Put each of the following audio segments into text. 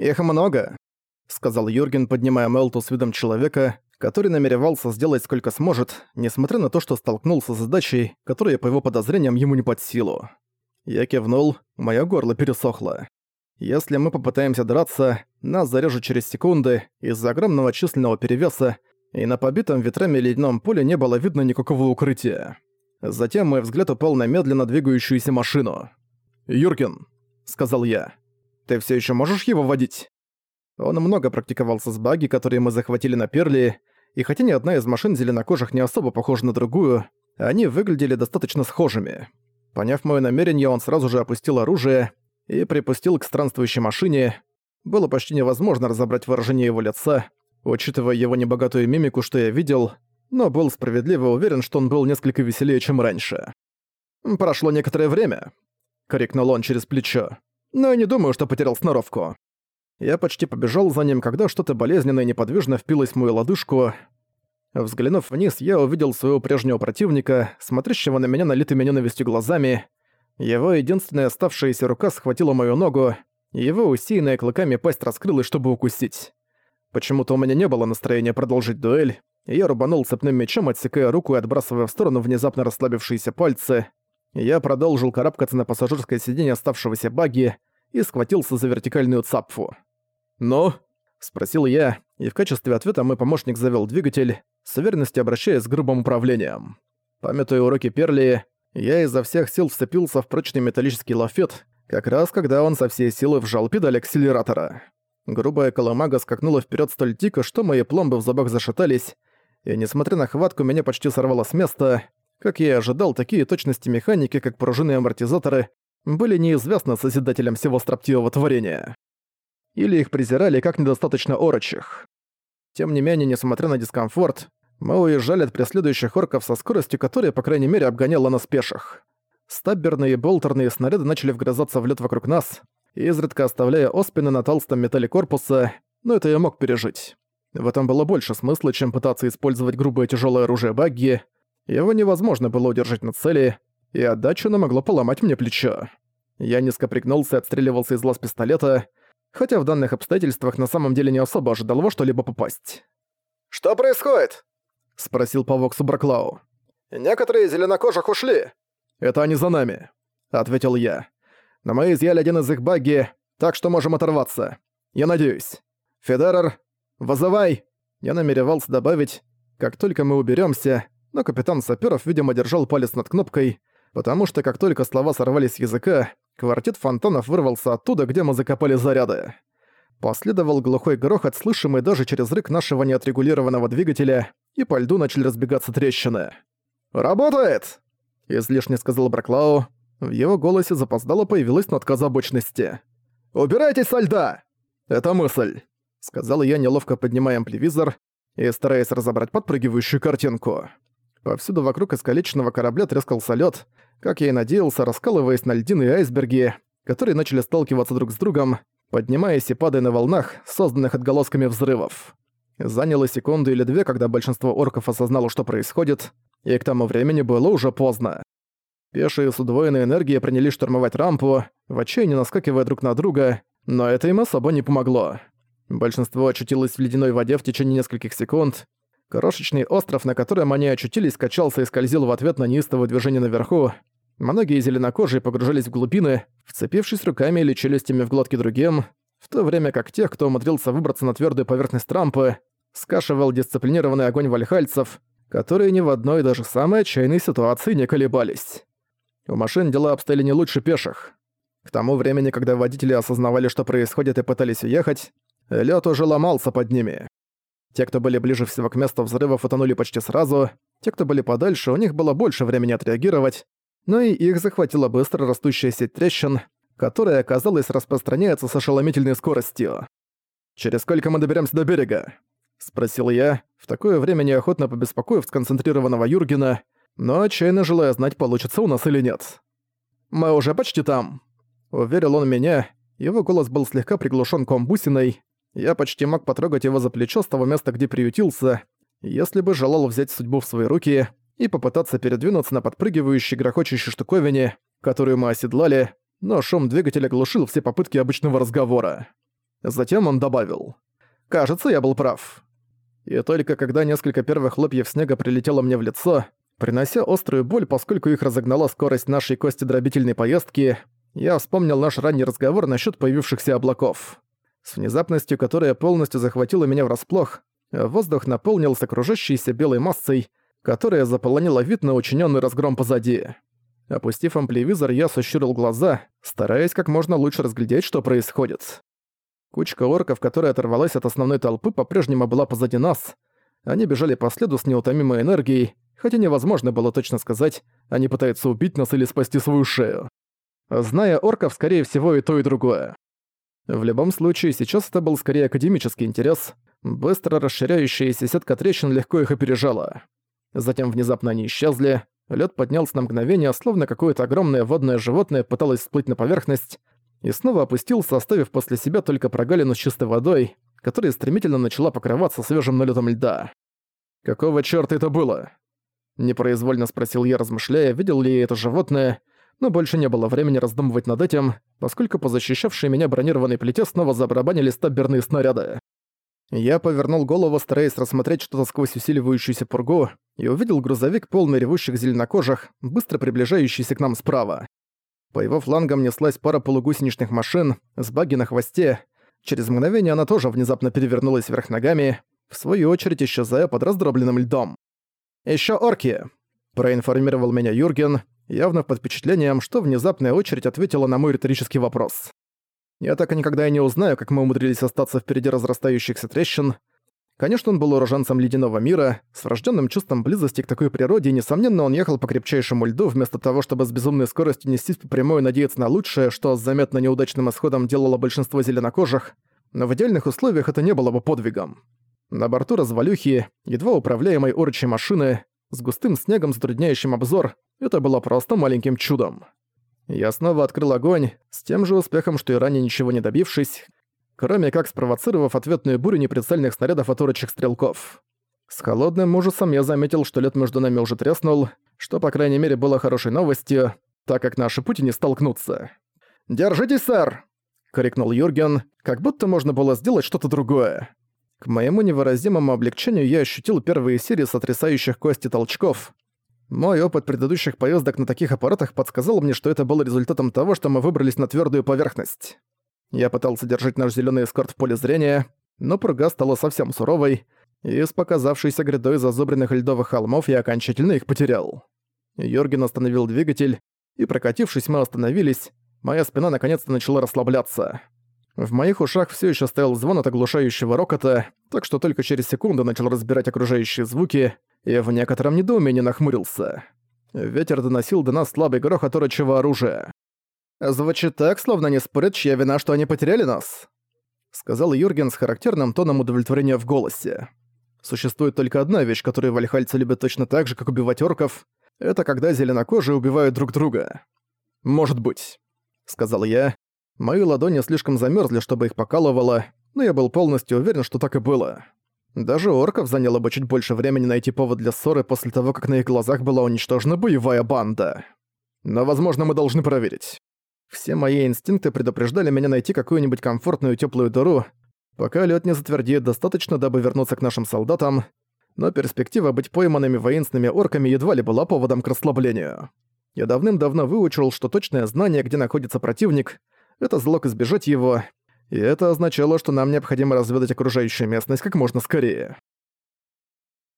«Их много», — сказал Юрген, поднимая Мелту с видом человека, который намеревался сделать сколько сможет, несмотря на то, что столкнулся с задачей, которая, по его подозрениям, ему не под силу. Я кивнул, моё горло пересохло. Если мы попытаемся драться, нас зарежут через секунды из-за огромного численного перевеса, и на побитом ветрами ледяном поле не было видно никакого укрытия. Затем мой взгляд упал на медленно двигающуюся машину. «Юрген», — сказал я, — «ты всё ещё можешь его водить?» Он много практиковался с баги, которые мы захватили на Перли, и хотя ни одна из машин зеленокожих не особо похожа на другую, они выглядели достаточно схожими. Поняв моё намерение, он сразу же опустил оружие и припустил к странствующей машине. Было почти невозможно разобрать выражение его лица, учитывая его небогатую мимику, что я видел, но был справедливо уверен, что он был несколько веселее, чем раньше. «Прошло некоторое время», — крикнул он через плечо. «Но я не думаю, что потерял сноровку». Я почти побежал за ним, когда что-то болезненное и неподвижно впилось в мою лодыжку. Взглянув вниз, я увидел своего прежнего противника, смотрящего на меня налитыми ненавистью глазами. Его единственная оставшаяся рука схватила мою ногу, и его усеянная клыками пасть раскрылась, чтобы укусить. Почему-то у меня не было настроения продолжить дуэль, и я рубанул цепным мечом, отсекая руку и отбрасывая в сторону внезапно расслабившиеся пальцы. Я продолжил карабкаться на пассажирское сиденье оставшегося баги и схватился за вертикальную цапфу. «Ну?» — спросил я, и в качестве ответа мой помощник завел двигатель, с уверенностью обращаясь с грубым управлением. Памятуя уроки Перли, я изо всех сил вцепился в прочный металлический лафет, как раз когда он со всей силы вжал педаль акселератора. Грубая коломага скакнула вперед столь дико, что мои пломбы в зубах зашатались, и, несмотря на хватку, меня почти сорвало с места. Как я и ожидал, такие точности механики, как пружины и амортизаторы, были неизвестны Созидателям всего строптивого творения. Или их презирали как недостаточно орочих. Тем не менее, несмотря на дискомфорт, мы уезжали от преследующих орков со скоростью, которая, по крайней мере, обгоняла нас пеших. Стабберные и болтерные снаряды начали вгрызаться в лед вокруг нас, изредка оставляя оспины на толстом металле корпуса, но это я мог пережить. В этом было больше смысла, чем пытаться использовать грубое тяжелое оружие багги. Его невозможно было удержать на цели, и отдача могло поломать мне плечо. Я низко пригнулся и отстреливался из глаз пистолета, хотя в данных обстоятельствах на самом деле не особо ожидал во что-либо попасть. «Что происходит?» — спросил по Воксу Браклау. «Некоторые зеленокожих ушли». «Это они за нами», — ответил я. «Но мы изъяли один из их багги, так что можем оторваться. Я надеюсь. Федерер, вызывай!» Я намеревался добавить, как только мы уберемся, но капитан Саперов, видимо, держал палец над кнопкой, потому что как только слова сорвались с языка, квартет фонтанов вырвался оттуда, где мы закопали заряды. Последовал глухой грохот, слышимый даже через рык нашего неотрегулированного двигателя, и по льду начали разбегаться трещины. «Работает!» — излишне сказал Браклау. В его голосе запоздало появилась нотка озабоченности. «Убирайтесь со льда!» «Это мысль», — сказал я, неловко поднимая ампливизор и стараясь разобрать подпрыгивающую картинку. Повсюду вокруг искалеченного корабля трескался лед, как я и надеялся, раскалываясь на льдины и айсберги, которые начали сталкиваться друг с другом, поднимаясь и падая на волнах, созданных отголосками взрывов. Заняло секунду или две, когда большинство орков осознало, что происходит, и к тому времени было уже поздно. Пешие с удвоенной энергией принялись штурмовать рампу, в отчаянии наскакивая друг на друга, но это им особо не помогло. Большинство очутилось в ледяной воде в течение нескольких секунд, Крошечный остров, на котором они очутились, качался и скользил в ответ на неистовое движение наверху. Многие зеленокожие погружались в глубины, вцепившись руками или челюстями в глотки другим, в то время как тех, кто умудрился выбраться на твердую поверхность трампы, скашивал дисциплинированный огонь вальхальцев, которые ни в одной даже самой отчаянной ситуации не колебались. У машин дела обстояли не лучше пеших. К тому времени, когда водители осознавали, что происходит и пытались уехать, лед уже ломался под ними. Те, кто были ближе всего к месту взрывов, утонули почти сразу. Те, кто были подальше, у них было больше времени отреагировать, но и их захватила быстро растущая сеть трещин, которая, оказалось, распространяется с ошеломительной скоростью. «Через сколько мы доберемся до берега?» — спросил я, в такое время неохотно побеспокоив сконцентрированного Юргена, но отчаянно желая знать, получится у нас или нет. «Мы уже почти там», — уверил он меня, его голос был слегка приглушен комбусиной, я почти мог потрогать его за плечо с того места, где приютился, если бы желал взять судьбу в свои руки и попытаться передвинуться на подпрыгивающей грохочущей штуковине, которую мы оседлали, но шум двигателя глушил все попытки обычного разговора. Затем он добавил. «Кажется, я был прав». И только когда несколько первых хлопьев снега прилетело мне в лицо, принося острую боль, поскольку их разогнала скорость нашей костедробительной поездки, я вспомнил наш ранний разговор насчет появившихся облаков. С внезапностью, которая полностью захватила меня врасплох, воздух наполнился окружающейся белой массой, которая заполонила вид на учиненный разгром позади. Опустив ампливизор, я сощурил глаза, стараясь как можно лучше разглядеть, что происходит. Кучка орков, которая оторвалась от основной толпы, по-прежнему была позади нас. Они бежали по следу с неутомимой энергией, хотя невозможно было точно сказать, они пытаются убить нас или спасти свою шею. Зная орков, скорее всего, и то, и другое. В любом случае, сейчас это был скорее академический интерес. Быстро расширяющаяся сетка трещин легко их опережала. Затем внезапно они исчезли, лед поднялся на мгновение, словно какое-то огромное водное животное пыталось всплыть на поверхность, и снова опустился, оставив после себя только прогалину с чистой водой, которая стремительно начала покрываться свежим налетом льда. «Какого чёрта это было?» Непроизвольно спросил я, размышляя, видел ли я это животное, но больше не было времени раздумывать над этим, поскольку по защищавшей меня бронированной плите снова забарабанили стаберные снаряды. Я повернул голову, стараясь рассмотреть что-то сквозь усиливающуюся пургу, и увидел грузовик, полный ревущих зеленокожих, быстро приближающийся к нам справа. По его флангам неслась пара полугусеничных машин с баги на хвосте. Через мгновение она тоже внезапно перевернулась вверх ногами, в свою очередь исчезая под раздробленным льдом. «Ещё орки!» – проинформировал меня Юрген, явно под впечатлением, что внезапная очередь ответила на мой риторический вопрос. Я так и никогда и не узнаю, как мы умудрились остаться впереди разрастающихся трещин, Конечно, он был уроженцем ледяного мира, с врожденным чувством близости к такой природе, и, несомненно, он ехал по крепчайшему льду, вместо того, чтобы с безумной скоростью нестись по прямой надеяться на лучшее, что с заметно неудачным исходом делало большинство зеленокожих, но в идеальных условиях это не было бы подвигом. На борту развалюхи, едва управляемой орочей машины, с густым снегом, затрудняющим обзор, это было просто маленьким чудом. Я снова открыл огонь, с тем же успехом, что и ранее ничего не добившись, кроме как спровоцировав ответную бурю неприцельных снарядов от урочих стрелков. С холодным ужасом я заметил, что лед между нами уже треснул, что, по крайней мере, было хорошей новостью, так как наши пути не столкнутся. «Держитесь, сэр!» — крикнул Юрген, как будто можно было сделать что-то другое. К моему невыразимому облегчению я ощутил первые серии сотрясающих кости толчков. Мой опыт предыдущих поездок на таких аппаратах подсказал мне, что это было результатом того, что мы выбрались на твердую поверхность. Я пытался держать наш зеленый эскорт в поле зрения, но пурга стала совсем суровой, и с показавшейся грядой зазубренных льдовых холмов я окончательно их потерял. Йорген остановил двигатель, и прокатившись мы остановились, моя спина наконец-то начала расслабляться. В моих ушах все еще стоял звон от оглушающего рокота, так что только через секунду начал разбирать окружающие звуки и в некотором недоумении нахмурился. Ветер доносил до нас слабый грохот орочего оружия. «Звучит так, словно не спорят, чья вина, что они потеряли нас», — сказал Юрген с характерным тоном удовлетворения в голосе. «Существует только одна вещь, которую вальхальцы любят точно так же, как убивать орков. Это когда зеленокожие убивают друг друга». «Может быть», — сказал я. Мои ладони слишком замерзли, чтобы их покалывало, но я был полностью уверен, что так и было. Даже орков заняло бы чуть больше времени найти повод для ссоры после того, как на их глазах была уничтожена боевая банда. Но, возможно, мы должны проверить. Все мои инстинкты предупреждали меня найти какую-нибудь комфортную теплую дыру, пока лед не затвердеет достаточно, дабы вернуться к нашим солдатам, но перспектива быть пойманными воинственными орками едва ли была поводом к расслаблению. Я давным-давно выучил, что точное знание, где находится противник, это залог избежать его, и это означало, что нам необходимо разведать окружающую местность как можно скорее.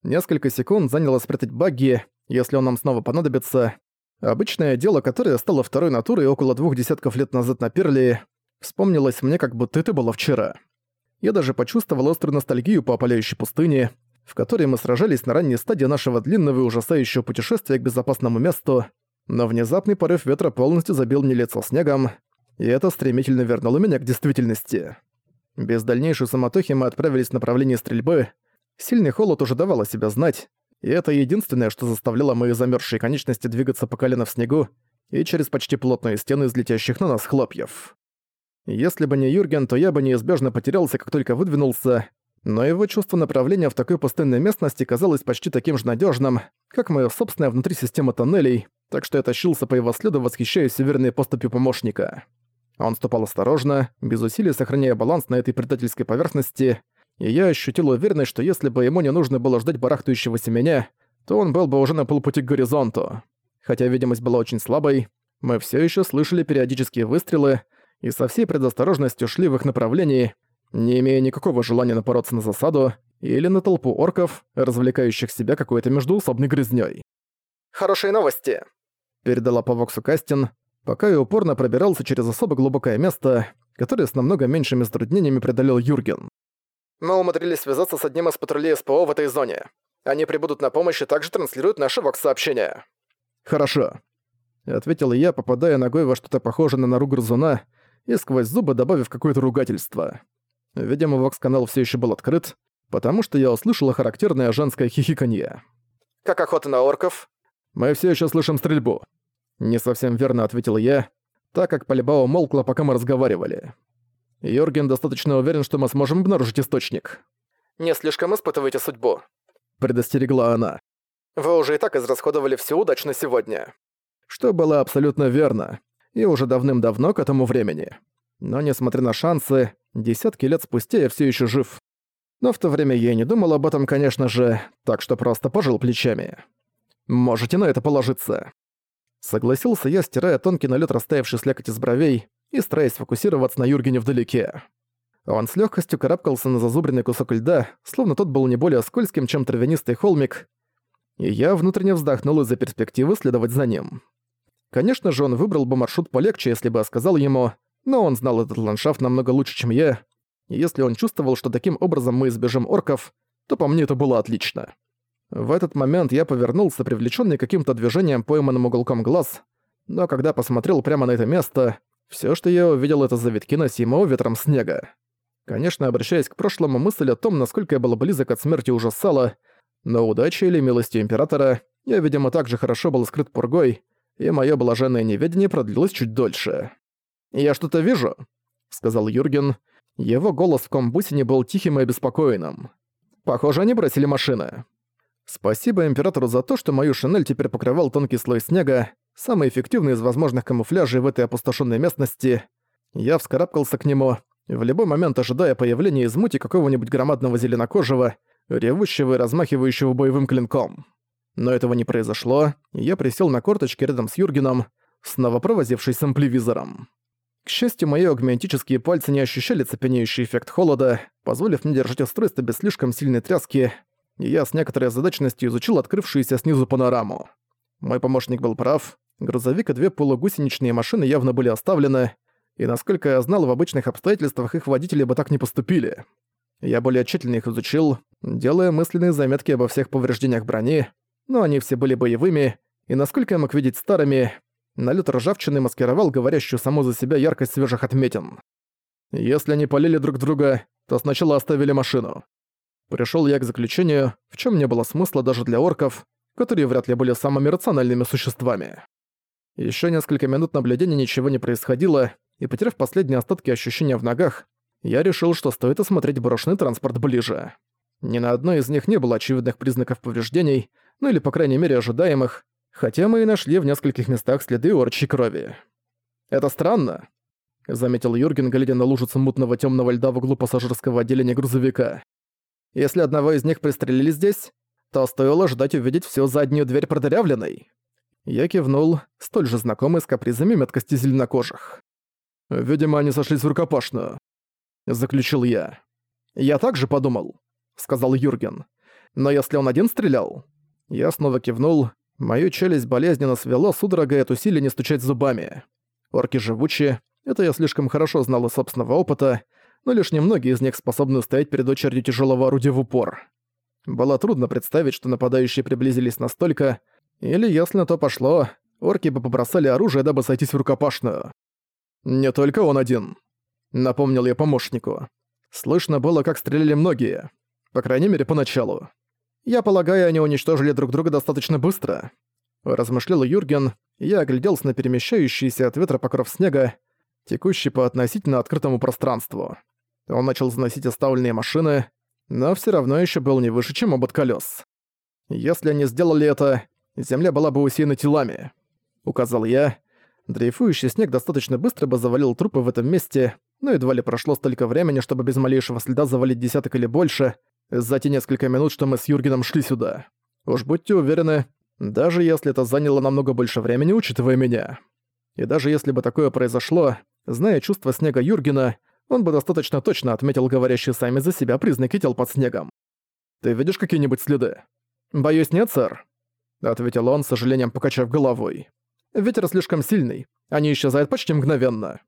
Несколько секунд заняло спрятать багги, если он нам снова понадобится, Обычное дело, которое стало второй натурой около двух десятков лет назад на Перли, вспомнилось мне, как будто это было вчера. Я даже почувствовал острую ностальгию по опаляющей пустыне, в которой мы сражались на ранней стадии нашего длинного и ужасающего путешествия к безопасному месту, но внезапный порыв ветра полностью забил мне лицо снегом, и это стремительно вернуло меня к действительности. Без дальнейшей самотохи мы отправились в направлении стрельбы. Сильный холод уже давал о себя знать, и это единственное, что заставляло мои замерзшие конечности двигаться по колено в снегу и через почти плотные стены из летящих на нас хлопьев. Если бы не Юрген, то я бы неизбежно потерялся, как только выдвинулся, но его чувство направления в такой пустынной местности казалось почти таким же надежным, как моя собственная внутри система тоннелей, так что я тащился по его следу, восхищаясь уверенной поступью помощника. Он ступал осторожно, без усилий сохраняя баланс на этой предательской поверхности, и я ощутил уверенность, что если бы ему не нужно было ждать барахтающегося меня, то он был бы уже на полпути к горизонту. Хотя видимость была очень слабой, мы все еще слышали периодические выстрелы и со всей предосторожностью шли в их направлении, не имея никакого желания напороться на засаду или на толпу орков, развлекающих себя какой-то междуусобной грязнёй. «Хорошие новости!» — передала по Воксу Кастин, пока я упорно пробирался через особо глубокое место, которое с намного меньшими затруднениями преодолел Юрген. Мы умудрились связаться с одним из патрулей СПО в этой зоне. Они прибудут на помощь и также транслируют наши вокс-сообщения. «Хорошо», — ответил я, попадая ногой во что-то похожее на нору грызуна и сквозь зубы добавив какое-то ругательство. Видимо, вокс-канал все еще был открыт, потому что я услышала характерное женское хихиканье. «Как охота на орков?» «Мы все еще слышим стрельбу». Не совсем верно ответил я, так как пальба умолкла, пока мы разговаривали. Йорген достаточно уверен, что мы сможем обнаружить источник. «Не слишком испытывайте судьбу», — предостерегла она. «Вы уже и так израсходовали всю удачу на сегодня». Что было абсолютно верно, и уже давным-давно к этому времени. Но несмотря на шансы, десятки лет спустя я все еще жив. Но в то время я не думал об этом, конечно же, так что просто пожал плечами. Можете на это положиться. Согласился я, стирая тонкий налет растаявший слякоть из бровей и стараясь фокусироваться на Юргене вдалеке. Он с легкостью карабкался на зазубренный кусок льда, словно тот был не более скользким, чем травянистый холмик, и я внутренне вздохнул из-за перспективы следовать за ним. Конечно же, он выбрал бы маршрут полегче, если бы я сказал ему, но он знал этот ландшафт намного лучше, чем я, и если он чувствовал, что таким образом мы избежим орков, то по мне это было отлично. В этот момент я повернулся, привлеченный каким-то движением пойманным уголком глаз, но когда посмотрел прямо на это место, все, что я увидел, это завитки носимого ветром снега. Конечно, обращаясь к прошлому, мысль о том, насколько я был близок от смерти ужасала, но удачей или милостью Императора я, видимо, также хорошо был скрыт пургой, и мое блаженное неведение продлилось чуть дольше. «Я что-то вижу», — сказал Юрген. Его голос в комбусине был тихим и обеспокоенным. «Похоже, они бросили машины». Спасибо императору за то, что мою шинель теперь покрывал тонкий слой снега, самый эффективный из возможных камуфляжей в этой опустошенной местности. Я вскарабкался к нему, в любой момент ожидая появления из мути какого-нибудь громадного зеленокожего, ревущего и размахивающего боевым клинком. Но этого не произошло, и я присел на корточки рядом с Юргеном, снова провозившись с ампливизором. К счастью, мои агментические пальцы не ощущали цепенеющий эффект холода, позволив мне держать устройство без слишком сильной тряски, и я с некоторой озадаченностью изучил открывшуюся снизу панораму. Мой помощник был прав, грузовик и две полугусеничные машины явно были оставлены, и насколько я знал, в обычных обстоятельствах их водители бы так не поступили. Я более тщательно их изучил, делая мысленные заметки обо всех повреждениях брони, но они все были боевыми, и насколько я мог видеть старыми, налет ржавчины маскировал говорящую саму за себя яркость свежих отметин. Если они полили друг друга, то сначала оставили машину. Пришёл я к заключению, в чём не было смысла даже для орков, которые вряд ли были самыми рациональными существами. Ещё несколько минут наблюдения ничего не происходило, и потеряв последние остатки ощущения в ногах, я решил, что стоит осмотреть брошенный транспорт ближе. Ни на одной из них не было очевидных признаков повреждений, ну или по крайней мере ожидаемых, хотя мы и нашли в нескольких местах следы орчей крови. «Это странно», — заметил Юрген, глядя на лужицу мутного темного льда в углу пассажирского отделения грузовика. Если одного из них пристрелили здесь, то стоило ждать увидеть всю заднюю дверь продырявленной. Я кивнул, столь же знакомый с капризами меткости зеленокожих. «Видимо, они сошлись в рукопашную», — заключил я. «Я также подумал», — сказал Юрген. «Но если он один стрелял?» Я снова кивнул. Мою челюсть болезненно свело судорогой от усилия не стучать зубами. Орки живучие, это я слишком хорошо знал из собственного опыта, но лишь немногие из них способны устоять перед очередью тяжелого орудия в упор. Было трудно представить, что нападающие приблизились настолько, или, если на то пошло, орки бы побросали оружие, дабы сойтись в рукопашную. «Не только он один», — напомнил я помощнику. Слышно было, как стреляли многие. По крайней мере, поначалу. Я полагаю, они уничтожили друг друга достаточно быстро. Размышлял Юрген, я огляделся на перемещающийся от ветра покров снега, текущий по относительно открытому пространству. Он начал заносить оставленные машины, но все равно еще был не выше, чем обод колес. Если они сделали это, земля была бы усеяна телами, указал я. Дрейфующий снег достаточно быстро бы завалил трупы в этом месте, но едва ли прошло столько времени, чтобы без малейшего следа завалить десяток или больше, за те несколько минут, что мы с Юргеном шли сюда. Уж будьте уверены, даже если это заняло намного больше времени, учитывая меня. И даже если бы такое произошло, зная чувство снега Юргена, он бы достаточно точно отметил говорящие сами за себя признаки тел под снегом. «Ты видишь какие-нибудь следы?» «Боюсь, нет, сэр», — ответил он, с сожалением покачав головой. «Ветер слишком сильный, они исчезают почти мгновенно».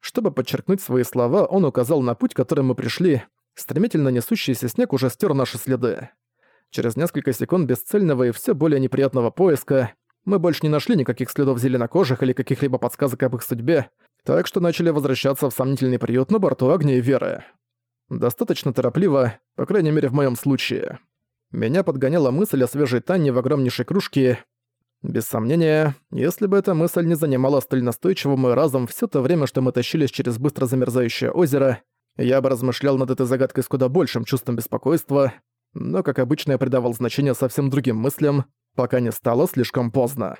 Чтобы подчеркнуть свои слова, он указал на путь, которым мы пришли. Стремительно несущийся снег уже стер наши следы. Через несколько секунд бесцельного и все более неприятного поиска мы больше не нашли никаких следов зеленокожих или каких-либо подсказок об их судьбе, так что начали возвращаться в сомнительный приют на борту огня и веры. Достаточно торопливо, по крайней мере в моем случае. Меня подгоняла мысль о свежей Танне в огромнейшей кружке. Без сомнения, если бы эта мысль не занимала столь настойчиво мой разум все то время, что мы тащились через быстро замерзающее озеро, я бы размышлял над этой загадкой с куда большим чувством беспокойства, но, как обычно, я придавал значение совсем другим мыслям, пока не стало слишком поздно.